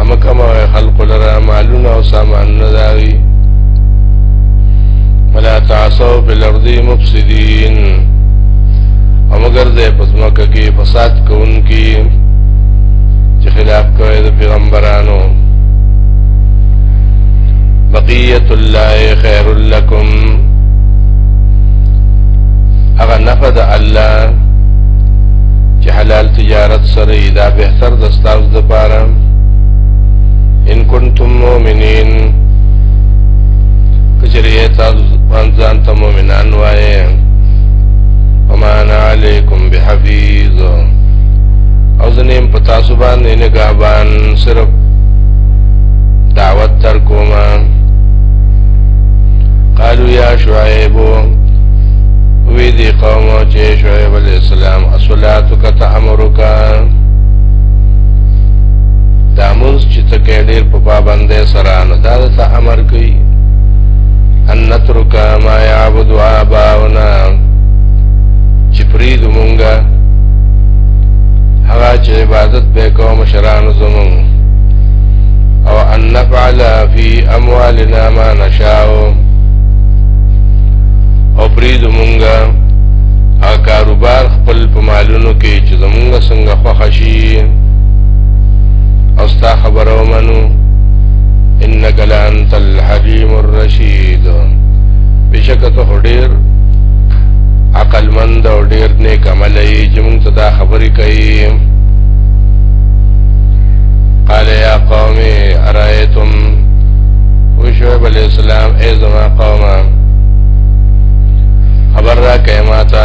اما کما خلق لرا معلوم او سامان نداوی ولا تعصو بالارض مفسدين او مگر دې پزماکه کې فساد کوونکی چې خلاف کوي د پیغمبرانو بقیت الله خیر لکم هغه نفد الله چې حلال تجارت سره دا بهتر د تاسو د پاره ان کنتم مؤمنین کجری تاسو ځان ته مؤمنان وایې وما انا علیکم بحفیظ او زنیم په تاسو باندې نگهبان صرف دعوت تر کومه قالو یا شعیب وی دی قوم چې شعیب علیہ السلام اصلاتک تأمرک دا مونږ چې ته کې ډېر په پابندۍ سره نو دا ته امر کوي ان نترک ما يعبد آباؤنا چې پرید مونږه هغه چې عبادت به کوم شران زمون او ان نفعل فی اموالنا ما نشاء او پرید مونږه ا کاروبار خپل په مالونو کې وکړي چې زمونږ څنګه خوښه شي او ستا خبره ومنو انک لانت الحلیم الرشید بشک ته ډیر عقل مند او ډیر نیک عمل یې چې مونږ ته دا خبرې کوي قال یا قوم ارایتم او شعیب علیہ السلام ای زما قومه خبر را کئ ماته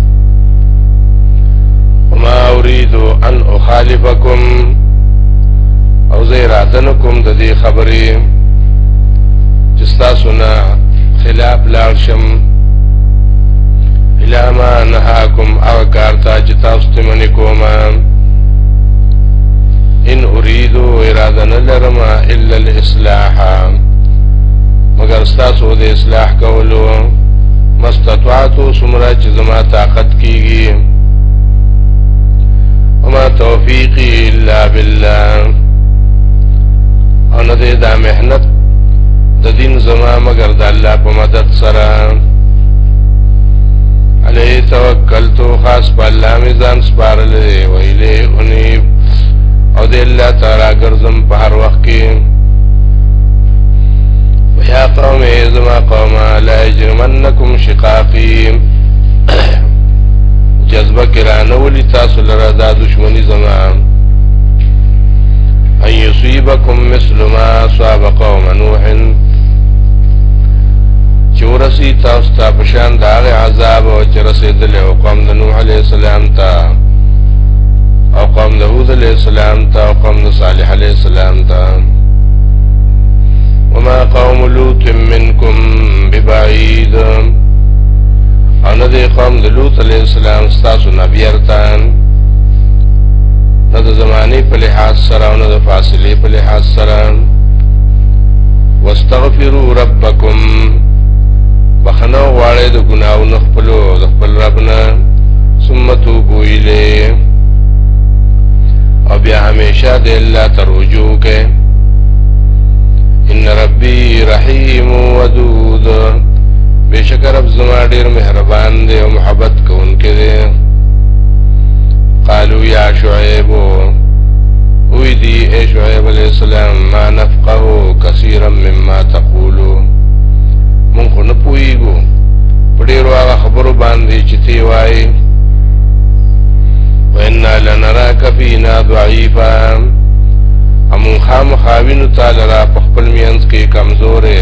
وما اريد ان اخالفكم او زه اراده نکوم د دې خبرې چې تاسو نه خلاف لاړ شم الا ما نهاكم او کار ته چې تاسو ته منې کوم ان اريد اراده نه لرم الا الاصلاح مگر تاسو د اصلاح کولو مستطاعت څومره چې زما طاقت کیږي وما توفیقی الا بالله او نه دې دا مهنت د دین زما مگر د الله په مدد سره علی توکلت خاص په الله می ځان سپارلې ویلې اونې او دې الله تعالی ګرځم په هر وخت کې ويا قوم زما قوم لا يجرمنكم شرك قافی جذبه کرانه ولی تاسو لرا دا دشمنی زمان ان یصیبکم مثل ما صاب قوم نوح چورسی تاسو تا پشان دا غی عذاب او چرسی دل او قوم د نوح علیہ السلام تا او قوم د هود علیہ السلام تا او قوم د صالح علیہ السلام تا وما قوم لوط منکم ببعید ګرځیدم او نه دی قوم د لوط علیه السلام ستاسو نه بیرتان نه د زمانې په لحاظ سره او نه د فاصلې په لحاظ سره واستغفروا ربکم بخنه غواړی د ګناو نه خپلو د خپل رب نه ثم توبو الیه او بیا همیشه د الله ته رجوع کوي ان ربي رحیم ودود نور بشک رب زما ډیر مهربان دی او محبت کوونکی دی قالو یا شعیب وی دی اے شعیب علیہ السلام ما نفقه کثیرا مما تقولو مونږ خو نه پوهیږو په ډیرو هغه خبرو باندې چې تی وایي وإنا لنراك فينا ضعيفا امون خام خاوینو تعالی را په خپل مینس کې کمزورې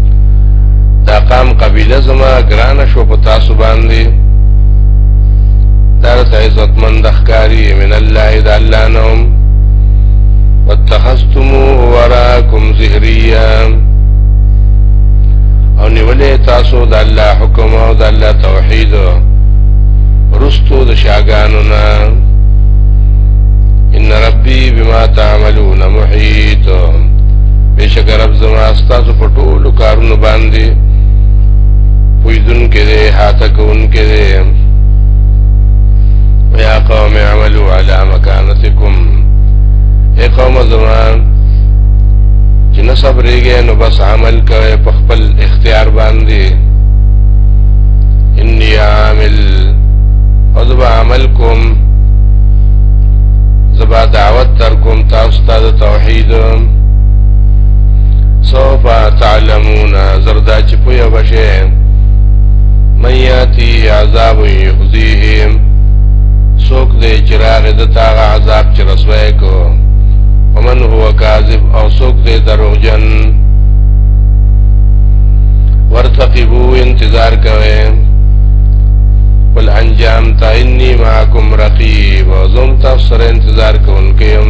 دا قام قبیله زما ګران شو په تاسو باندې دا ته عزت مند ښکاری من الله د الله نوم واتخذتمو وراکم زهریا او نیولې تاسو د الله حکم او د الله توحید رستو د شاګانو نه ان ربي بما تعملون محيط بشک رب زما ستاسو په ټولو کارونو باندې پویدونکې دی حاته کوونکې دی یا قوم عملو علی مکانتکم ای قوم زمان چې نه صبرېږئ نو بس عمل کوئ په خپل اختیار باندې انی عامل او زبا عمل کوم زبا دعوت تر کوم تاسو ته توحید سوف تعلمون زردا چې پوهه بشه من یاتی عذاب یخزیهم سوک دې چراغ د تاغه عذاب چې رسوي کو ومن هو کاذب او سوک دې دروغجن ورتقبو انتظار کوي بل انجام تا انی معکم رقیب زم تاسو سره انتظار کوونکم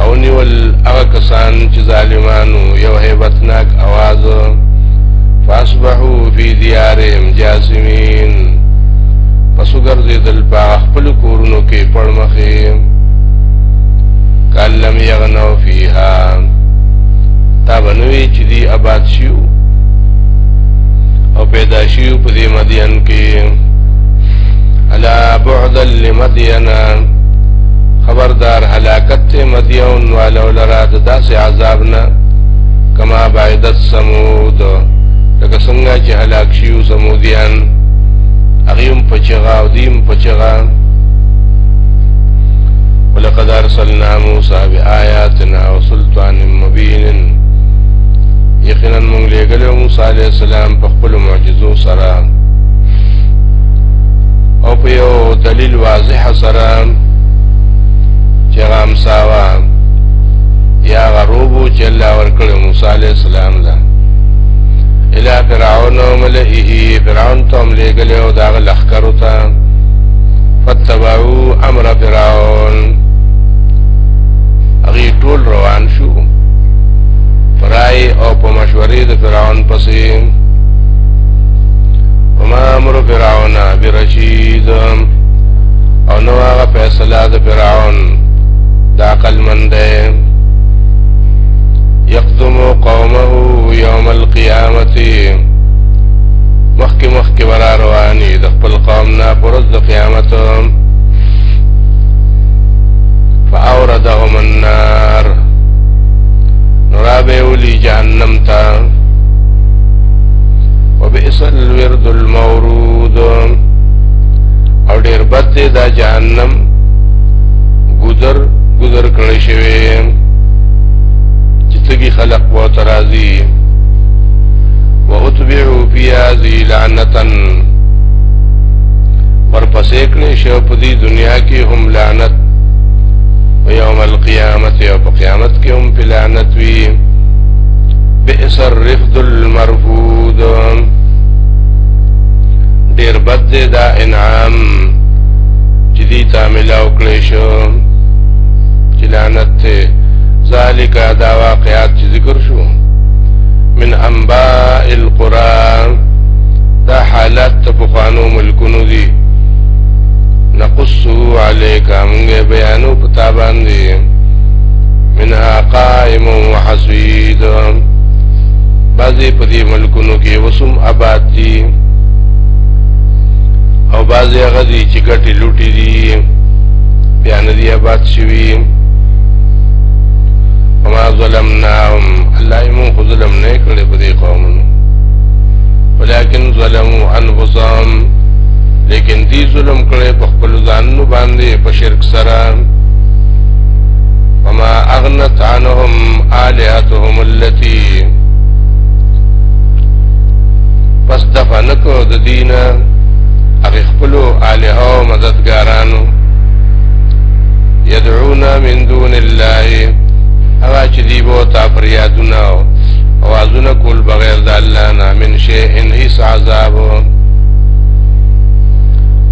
او نیول هغه کسان چې ظالمانو یو هیبتناک आवाज فاصبحوا فی دیارهم جاسمین پس ګرځیدل په خپل کورونو کې پړمخې کلم یغنو فیها تا بنوی چې دی آباد شیو او پیدا شیو په دې مدین کې الا بعدا لمدینا خبردار هلاکت ته مدیون والو لرا د داسې عذاب نه کما بعدت سمود لکه څنګه چې هلاک شیو سمودیان اغیم پچغا او دیم پچغا ولقد ارسلنا موسى بآياتنا وسلطان مبين یقینا موږ لګلو موسی علی السلام په خپل معجزو سره او په یو دلیل واضح سره چې غامساوا یا غروبو چې الله ورکړ موسی علی السلام له اله فرعون او ملئه فرعون ته هم لېږلی او د هغه لښکرو ته فاتبعو امر فرعون هغې ټول روان شو پرای او په مشورې د فرعون پسې وما امر فرعون برشید او نو هغه فیصله د فرعون د عقل مند یقدم قومه یوم القیامت مخک مخک ورا رواني د خپل قوم نه پرز د قیامت فاوردهم النار نرابه ولي جهنم تا وبئس الورد المورود او ډیر بد دی دا جهنم گذر گذر کړی شوی چې تګي خلق و ترازی واتبعوا في هذه لعنه ورپسې کړی شو په دې دنیا کې هم لعنت او یوم القیامت او په قیامت کې هم په لعنت وی بئس الرفد المرفود ډیر بد دی دا انعام چې دې ته ملاو کړی شو چې لعنت ته ذالک دا واقعات چې ذکر شو من انباء القرآن دا حالات ته بخانو ملکونو دي نقصو عليك موږ بیانو پتا باندې منها قائم وحسيد بعضی په دې ملکونو کې وسم آباد دي او بعضی هغه دي چې ګټې لوټې دي بیا نه دي آباد شوي وما ظلمناهم الله یې مونږ ظلم نه کړی په دې قومونو ولكن ظلموا انفسهم لیکن دی ظلم کړي په خپل ځانونو باندې په شرک سره وما اغنت عنهم الهتهم التي پس دفع نکو د دین هغه خپل الہ او مددګارانو يدعون من دون الله هغه چې دی بو تا پر یادونه او اوازونه کول بغیر د الله نه من شي ان هیڅ عذاب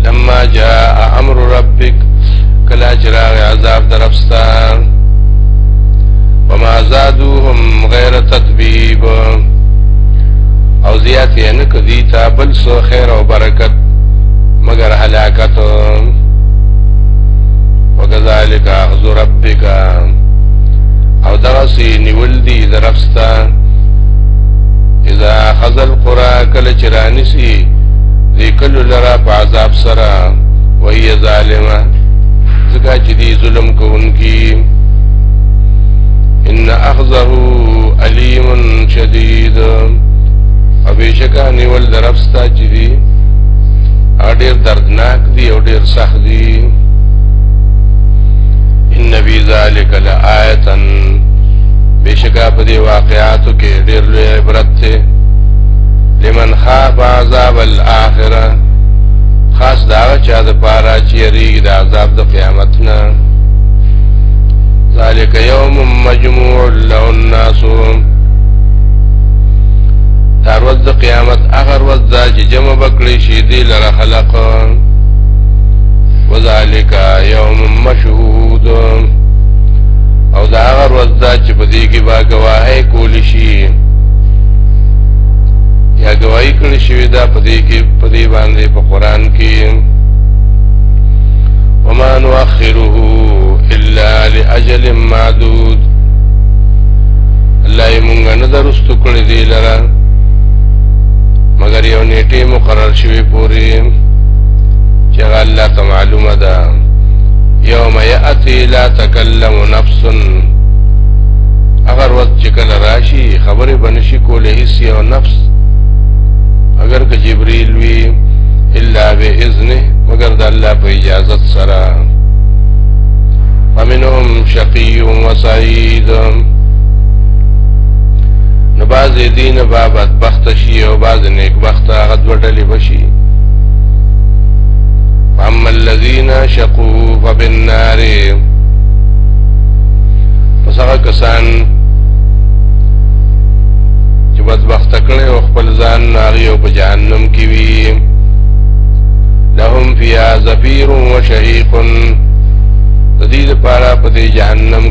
لما جاء امر ربك کلا چراغ عذاب درفستا وما زادوهم غیر تطبیب او زیات یې نه کدی تا بل سو خیر او برکت مگر هلاکت وکذالک اخذ ربک او دغسی نیول دی درفستا اذا اخذ القرى کل چرانسی دی کل لرا پا عذاب سرا وهي ظالمه زکا چی دی ظلم کونکی ان اخذه علیم شدید او بشکا نیول درفستا چی دی اډیر دردناک دی او ډیر سخت دی ان فی ذلک لآیتا بشکا په دی واقعاتو کې ډیر لوی عبرت ته لمن خاف عذاب الاخره خاص دا چا د پاره چې ری د عذاب د قیامت نه ذالک یوم مجموع له الناس دا ورځ د قیامت هغه ورځ ده چې جمع بکړي شي دی لره خلق وذالک یوم مشهود او دا هغه ورځ ده چې په دې کې با گواهی کول شي یا گواہی کړی شوی دا په دې کې په دې باندې په قران کې وما نؤخره الا لاجل معدود الله یې مونږ نه درستو کړی دی لره مګر یو نیټه مقرر شوی پوری چې الله ته معلومه ده یوم یاتی لا تکلم نفس اگر وخت چې کله راشي خبره بنشي کولې هیڅ یو نفس اگر که جبرئیل وی الا باذنه مگر د الله په اجازه سره فمنهم شقي وسعيد نو باز دین بابت بخت شي او باز نیک بخت هغه دوټلې بشي اما الذين شقوا فبالنار پس هغه کسان چې بدبخت کړي او خپل ځان ناري او په جهنم کې وي لهم فيها زفير وشهيق د دې لپاره په جهنم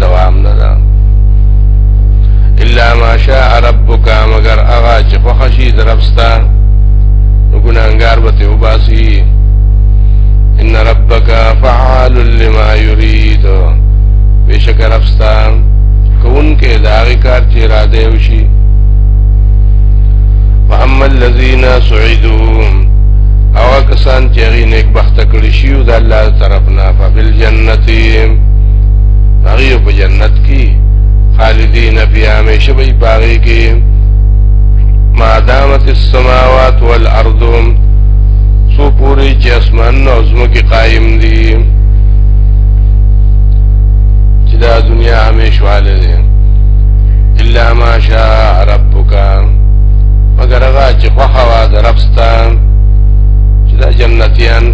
دوام نه ده الا ما شاء ربک مگر هغه چې خوښي درپستا ګناګار به ته وباسي ان ربک فعال لما يريد بشک ربستا کون کې داغي کار چې را دی وشي واما الذين سعدوا او کسان چې غي نیک بخت کړی شي د الله طرفنا فبالجنتی هغه په جنت کې خالدین فی همیشه وي باغی کې ما دامت السماوات والارض سو پوری چې اسمان او زمکه قائم دي چې دا دنیا همیشه والے ده الا ما شاء ربک مگر هغه چې خو هوا درپستان چې دا جنتیان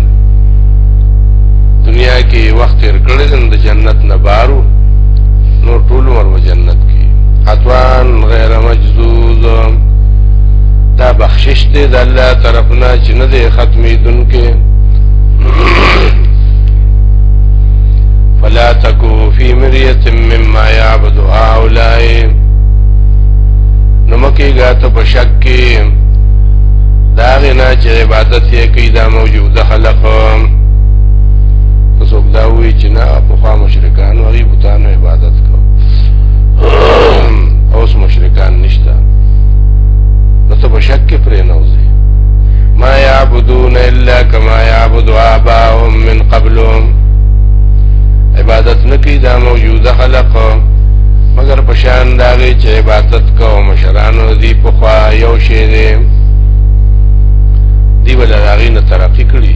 دنیا کې وخت کړی دی نو د جنت نه بارو نور ټول عمر په جنت کې عطوان غیر مجزوز دا بخشش دی د الله طرفنا چې نه دی ختمې دن کې فلا تکو فی مریت مما یعبد هؤلاء نمکی گا تو پشک کی داغنا چه عبادت یکی دا موجود خلقم که څوک دا وایي چې نه پخوا مشرکانو هغوی بتانو عبادت کو اوس مشرکان نشته نو ته په شک کې پرې نه وځې ما يعبدون الا كما يعبد آباؤهم من قبلهم عبادت نکی دا موجود خلق مگر پشان داغی چه عبادت کو مشرانو دی پخوا یو شی دی دی ولا داغی نه ترقی کړی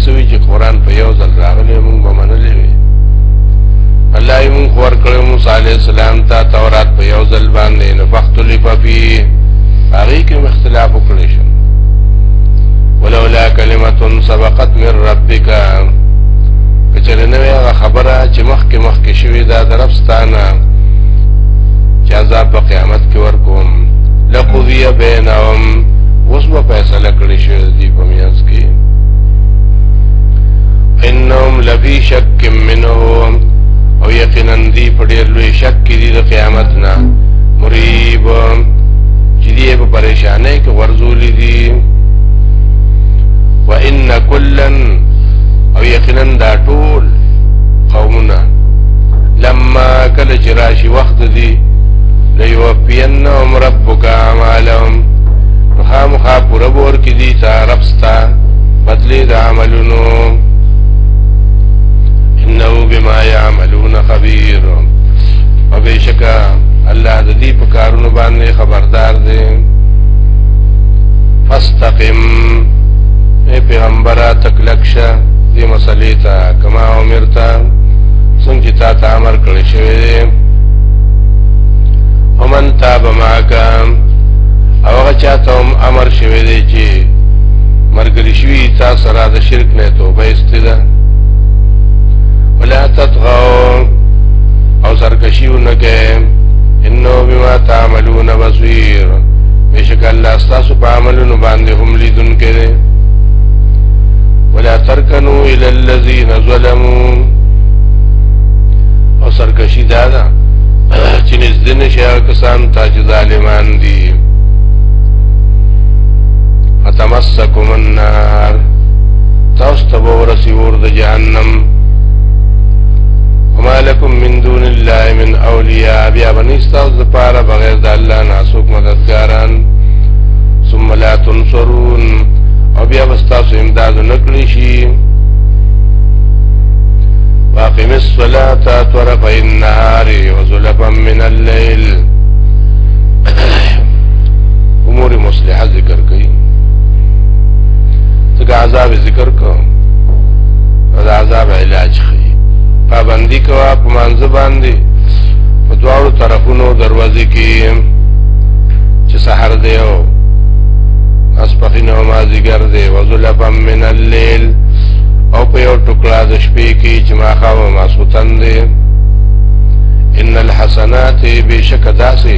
سوی چې قران په یو ځل راغلی موږ به منلې وي الله یې موږ ور کړو موسی عليه السلام ته تورات په یو ځل باندې نو فختلف فی هغه کې اختلاف وکړي شو ولولا کلمه سبقت من ربک کچره نو هغه خبره چې مخکې مخکې شوې ده درفستانه چې عذاب په قیامت کې ورکوم لقضی بینهم اوس به فیصله کړی شي دی په میانس کې انهم لفی شک منه او یقینا دی په ډیر لوی شک کې دی د قیامت نه مریب چې دی په پریشانه کې ورزول دي وان کلن او یقینا دا ټول قومنا لما کله چې راشي وخت دی ليوفينهم ربك اعمالهم خامخا پورا بور کې دي تا رب ستا بدلی د عملونو انه بما يعملون خبير او بشکا الله د دې په کارونو باندې خبردار دی فاستقم اے پیغمبره تکلک شه دې مسلې ته کما امرتا څنګه تا ته امر کړی شوی دی ومن تاب معاک او هغه چاته امر شوی دی چې مرګري شوی تا سره د شرک نه توبه استدا ولا تطغوا او سرکشیو نه کې انه بما تعملون بصير بشک الله تاسو په عملونو باندې هم لیدون کړي ولا ترکنوا الى الذين ظلموا او سرکشی دا ده چې نږدې نشه کسان ته چې ظالمان دي فتمسکم النار تاسو ته به ورسي اور د جهنم وما لكم من دون الله من اولیاء بیا بنی تاسو د پاره بغیر د الله نه څوک مددګاران ثم لا تنصرون او بیا تاسو امداد نکړي شي واقم الصلاة طرف النهار وزلفا من الليل امور مصلحه ذکر کړي ځکه عذاب ذکر کو دا عذاب علاج خي پابندي کوا په منځ باندې په دواړو طرفونو دروازې کې چې سحر دی او اسپخینه او مازیګر دی وزلفم من الليل او په یو ټوکړه د شپې کې چې ما خاو ما سوتن دی ان الحسنات بشک داسه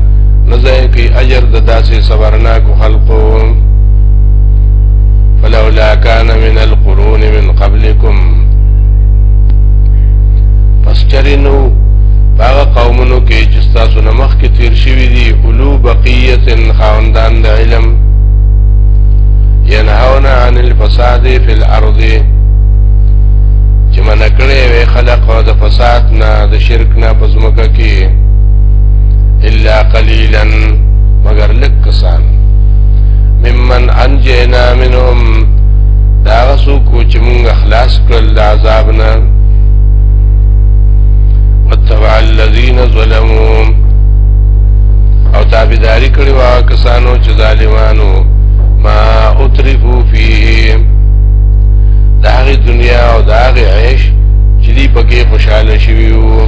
نزای کی اجر د داسې صبرناکو خلقو فلولا کان من القرون من قبلكم پس چرینو هغه قومونو کې چې تاسو نه مخکې تیر شوي دي اولو بقیه خاوندان د علم ينهون عن الفساد في الارض چې منکړې وي خلق او د فساد نه د شرک نه پزمکه کې الا قليلا مگر لکسان ممن انجينا منهم دا غسو کو چې مونږ خلاص کړل د عذاب نه وتبع الذين ظلموا او تابعداري کړی وا کسانو چې ظالمانو ما اترفو فيه دا غي دنیا او دا غي عيش چې دی پکې خوشاله شوی وو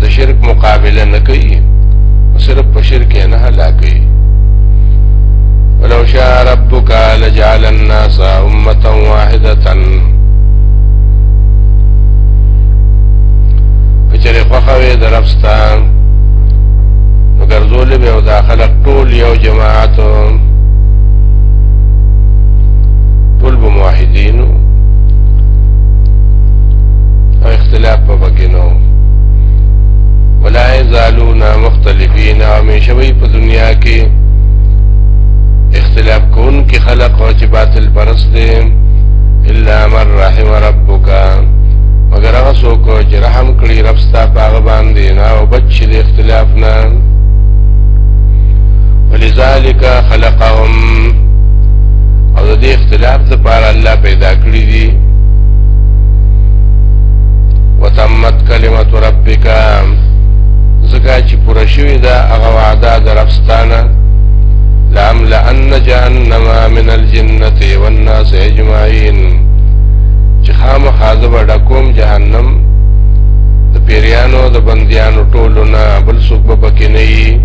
د شرک مقابله نه کوي صرف په شرک نه هلاکي ولو شاء ربك لجعل الناس امه واحده کچره خوخوي درفستان وګرځول به او داخله ټول یو جماعت ټول بموحدینو پکې نو ولای زالون مختلفین همیشه وی په دنیا کې اختلاف کون کې خلق او چې باطل پرست دي الا من رحم ربک مگر هغه څوک چې رحم کړی رب ستا پاغه باندې نه او بچ دې اختلاف نه ولذالک خلقهم او دې اختلاف لپاره الله پیدا کړی دي وتمت کلمت ربک زکا چې پوره شوی دا هغه وعده درفستانه لام لأن جهنم من الجنة والناس اجمعين چې خامخا زه به ډکوم جهنم د پیریانو د بندیانو ټولو نه بل څوک به پکې نه وي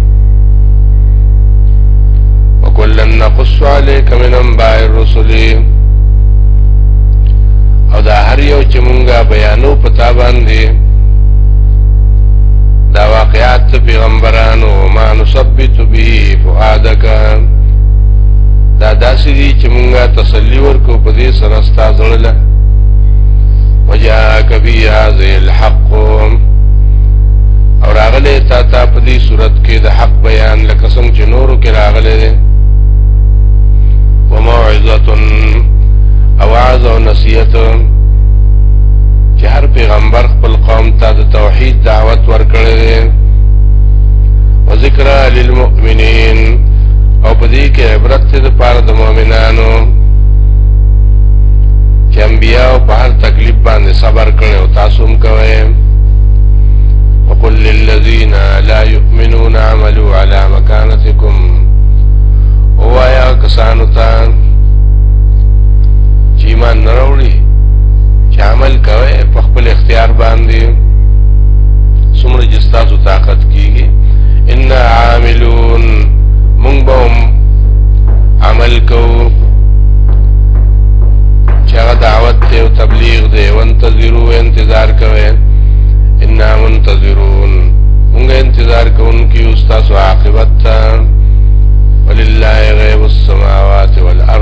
وکلا نقص عليك من انباء الرسل او دا هر یو چې مونږه بیانو پتا باندې دا واقعات پیغمبرانو ما نثبت به فؤادک دا داسې دي چې مونږه تسلی ورکو په دې سره ستا زړه له وجاءك بي هذه الحق او راغله تا تا په دې صورت کې د حق بیان لکه څنګه چې نورو کې راغله وموعظه اواز او نصیحت چې هر پیغمبر خپل قوم ته د توحید دعوت ورکړي دي او ذکر للمؤمنین او په دې کې عبرت ته د پاره د مؤمنانو چې انبیا او په هر تکلیف باندې صبر کړي او تاسو هم کوئ وقل للذین لا یؤمنون عملوا على مكانتكم وایا کسانو ته چې ایمان نه راوړي چې عمل کوي په خپل اختیار باندې څومره چې ستاسو طاقت کیږي ان عاملون مونږ به عمل کوو چې هغه دعوت دی او تبلیغ دی وانتظرو انتظار کوي ان منتظرون مونږ انتظار کوونکي استاد عاقبت ولله غیب السماوات والارض